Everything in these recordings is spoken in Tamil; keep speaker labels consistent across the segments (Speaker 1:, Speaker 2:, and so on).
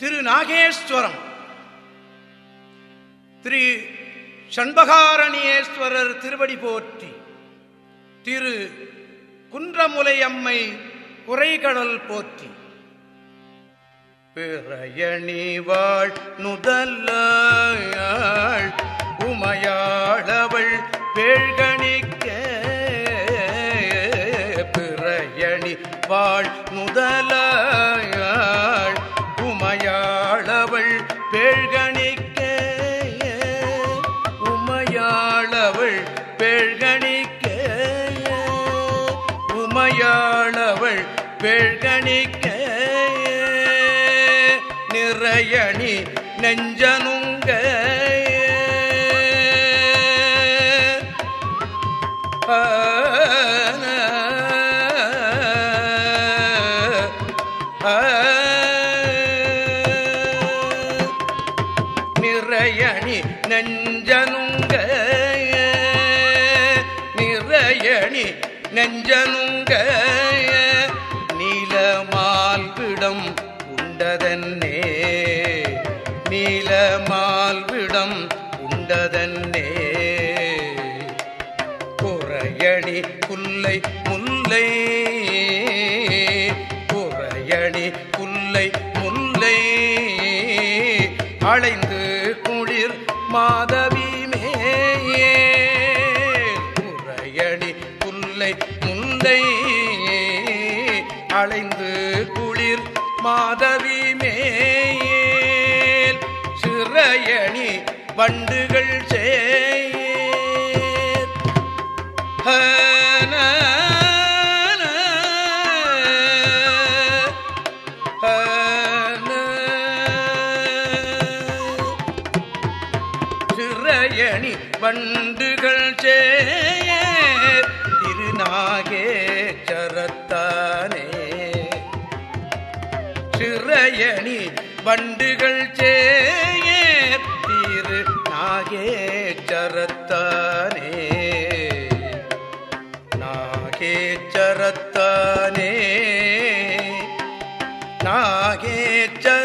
Speaker 1: திரு நாகேஸ்வரம் திரு சண்பகாரணியேஸ்வரர் திருவடி போற்றி திரு குன்றமுலையம்மை குறைகடல் போற்றி. பிறையணி வாழ் நுதல்லா உமையாளவள் பேழ்கணிக்க உமையாளவள் பேழ்கணிக்க நிறையணி நெஞ்சனு உண்டதன்னே. நீலமால் விடம் உண்டதன்னே. குறையணி புல்லை முல்லை. குறையணி புல்லை முல்லை. அழைந்து குளிர் மாதவி மேயே குறையணி புல்லை முல்லை. அழைந்து மாதவி மேல் சிறையணி வண்டுகள் சேர். சிறையணி வண்டுகள் சேர். வண்டுகள் சேர் திரு நாகேச்சரத்தானே. நாகேச்சரத்தானே. நாகேச்சரத்தானே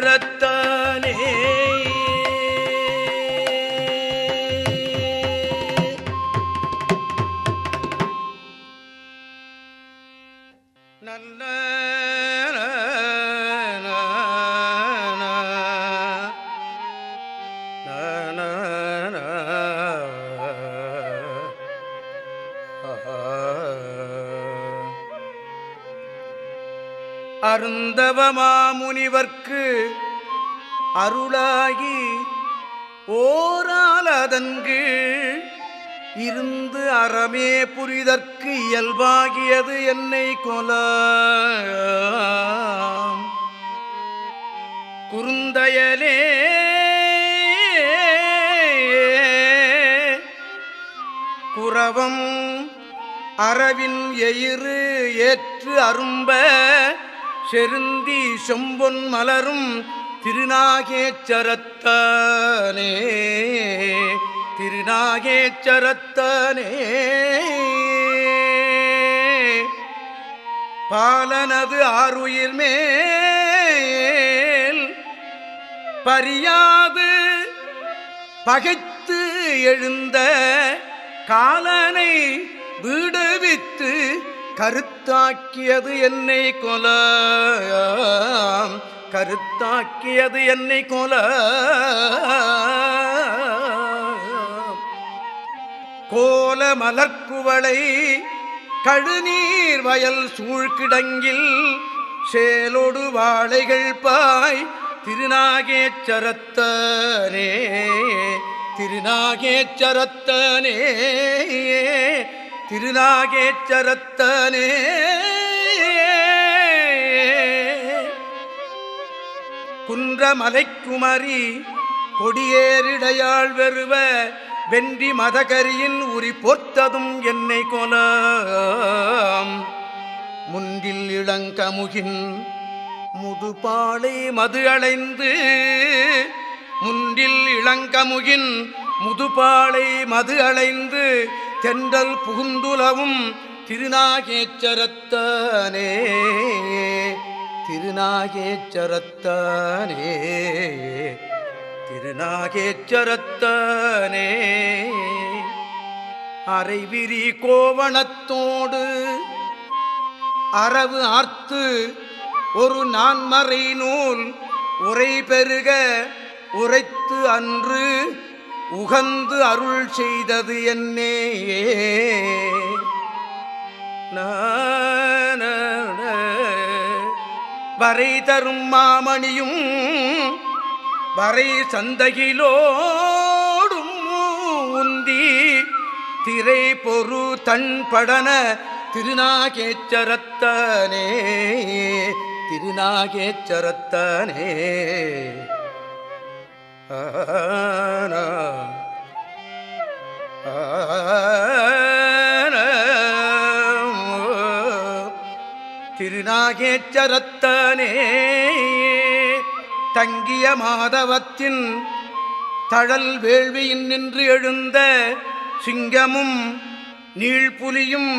Speaker 1: அருந்தவமாமுனிவர்க்கு அருளாகி ஓரால் அதன்கு இருந்து அறமே புரிதற்கு இயல்பாகியது என்னை கொல குறுந்தயலே குரவம் அரவின் எயிறு ஏற்று அரும்ப செருந்தி செம்பொன் மலரும் திருநாகேச்சரத்தானே. திருநாகேச்சரத்தானே. பாலனது ஆறுயிர் மேல் பரியாது பகைத்து எழுந்த காலனை விடுவித்து கருத்தாக்கியது என்னை கொல. கருத்தாக்கியது என்னை கொல. கோல மலர்க்குவளை கழுநீர் வயல் சூழ்கிடங்கில் சேலொடு வாழைகள் பாய் திருநாகேச்சரத்தனே திருநாகேச்சரத்தனே திருநாகேச்சரத்தனே. குன்றமலைக்குமரி கொடியேறிடையாள் வெறுவ வென்றி மதகரியின் உரி பொத்ததும் என்னை கொல முன்றில் இளங்கமுகின் முதுபாலை மது அடைந்து முன்றில் இளங்கமுகின் முதுபாலை மது அலைந்து தென்றல் புகுந்துலவும் திருநாகேச்சரத்தானே திருநாகேச்சரத்தானே திருநாகேச்சரத்தானே. அரைவிரி கோவணத்தோடு அரவு ஆர்த்து ஒரு நான்மறை நூல் உரை பெருக உரைத்து அன்று உகந்து அருள் செய்தது என்னே. வரை தரும் மாமணியும் வரை சந்தகிலோடும் உந்தி திரை பொறு தன் படன திருநாகேச்சரத்தனே திருநாகேச்சரத்தானே. திருநாகேச்சரத்தனே தங்கிய மாதவத்தின் தழல் வேள்வியின் நின்று எழுந்த சிங்கமும் நீழ்புலியும்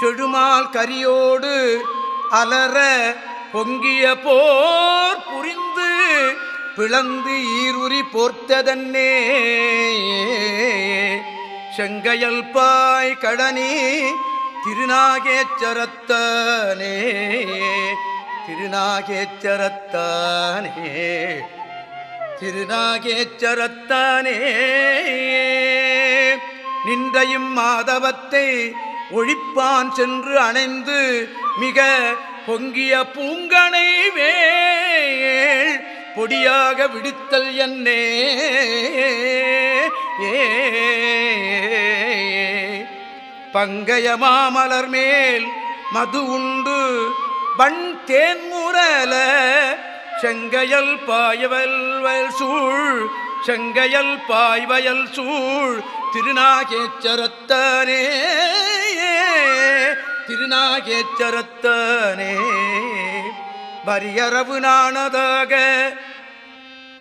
Speaker 1: செழுமால் கரியோடு அலற பொங்கிய போர் பிளந்து ஈருரி போர்த்ததன்னே. செங்கையல் பாய் கடனி திருநாகேச்சரத்தானே. திருநாகேச்சரத்தானே. திருநாகேச்சரத்தானே. நின்றையும் மாதவத்தை ஒழிப்பான் சென்று அணைந்து மிக பொங்கிய பூங்கனை வேள் பொடியாக விடுத்தல் என்னே. ஏ. பங்கய மாமலர் மேல் மது உண்டு. வண் தேன்முரல செங்கையல் பாயவல் சூழ். செங்கையல் பாய்வயல் சூழ் திருநாகேச்சரத்தானே. திருநாகேச்சரத்தானே. வரியறவு நாணதாக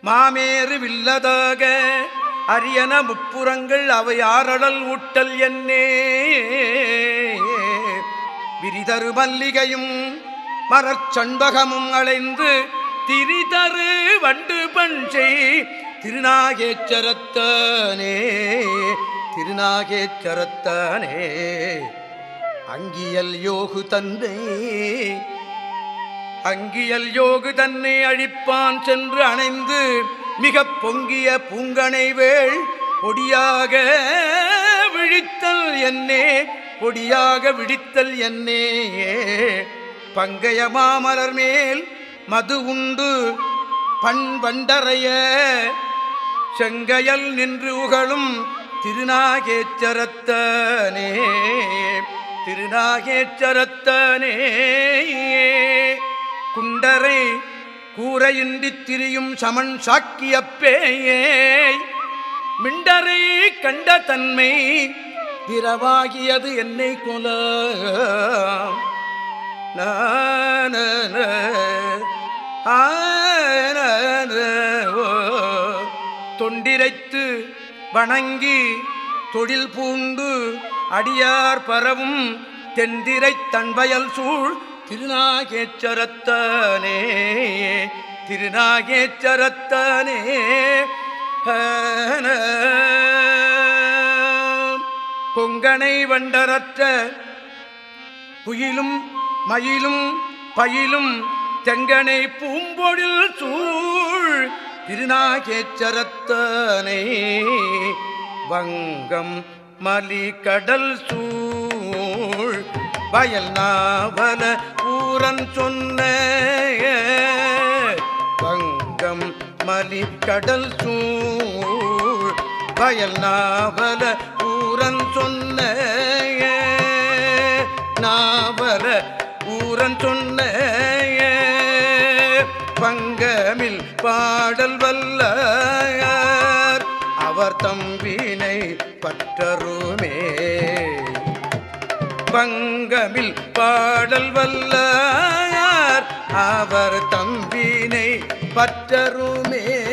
Speaker 1: மாமேறு வில்லதாக அரியன முப்புறங்கள் அவை ஆரடல் ஊட்டல் என்னே. விரிதரு மல்லிகையும் மரச்சண்பகமும் அலைந்து திரிதரு வண்டு பஞ்சை திருநாகேச்சரத்தானே திருநாகேச்சரத்தானே. அங்கியல் யோகு தந்தை. அங்கியல் யோகு தன்னை அழிப்பான் சென்று அணைந்து மிக பொங்கிய பூங்கனை வேள் பொடியாக விழித்தல் என்னே பொடியாக விழித்தல் என்னே. பங்கைய மாமலர் மேல் மது உண்டு பண்பண்டறைய செங்கையல் நின்று உகழும் திருநாகேச்சரத்தனே திருநாகேச்சரத்தனே. குண்டரை கூரையின்றி திரியும் சமன் சாக்கிய சாக்கியப்பேயே மிண்டரை கண்ட தன்மை திரவாகியது என்னை கொல. தொண்டிரைத்து வணங்கி தொழில் பூண்டு அடியார் பரவும் தென்திரைத் தன்வயல் சூழ் திருநாகேச்சரத்தனே திருநாகேச்சரத்தனே பொங்கனை வண்டரற்ற குயிலும் மயிலும் பயிலும் தெங்கனை பூம்பொழில் சூழ் திருநாகேச்சரத்தனை வங்கம் மலி கடல் சூழ் வயல் நாவல ஊரன் சொன்ன தங்கம் மலிக்கடல் சூழ் வயல் நாவல ஊரன் சொன்ன நாவல ஊரன் சொன்ன பங்கமில் பாடல் வல்ல அவர் தம்பினை பற்றரு பங்கமில் பாடல் வல்லார். அவர் தம்பினை பற்றருமே.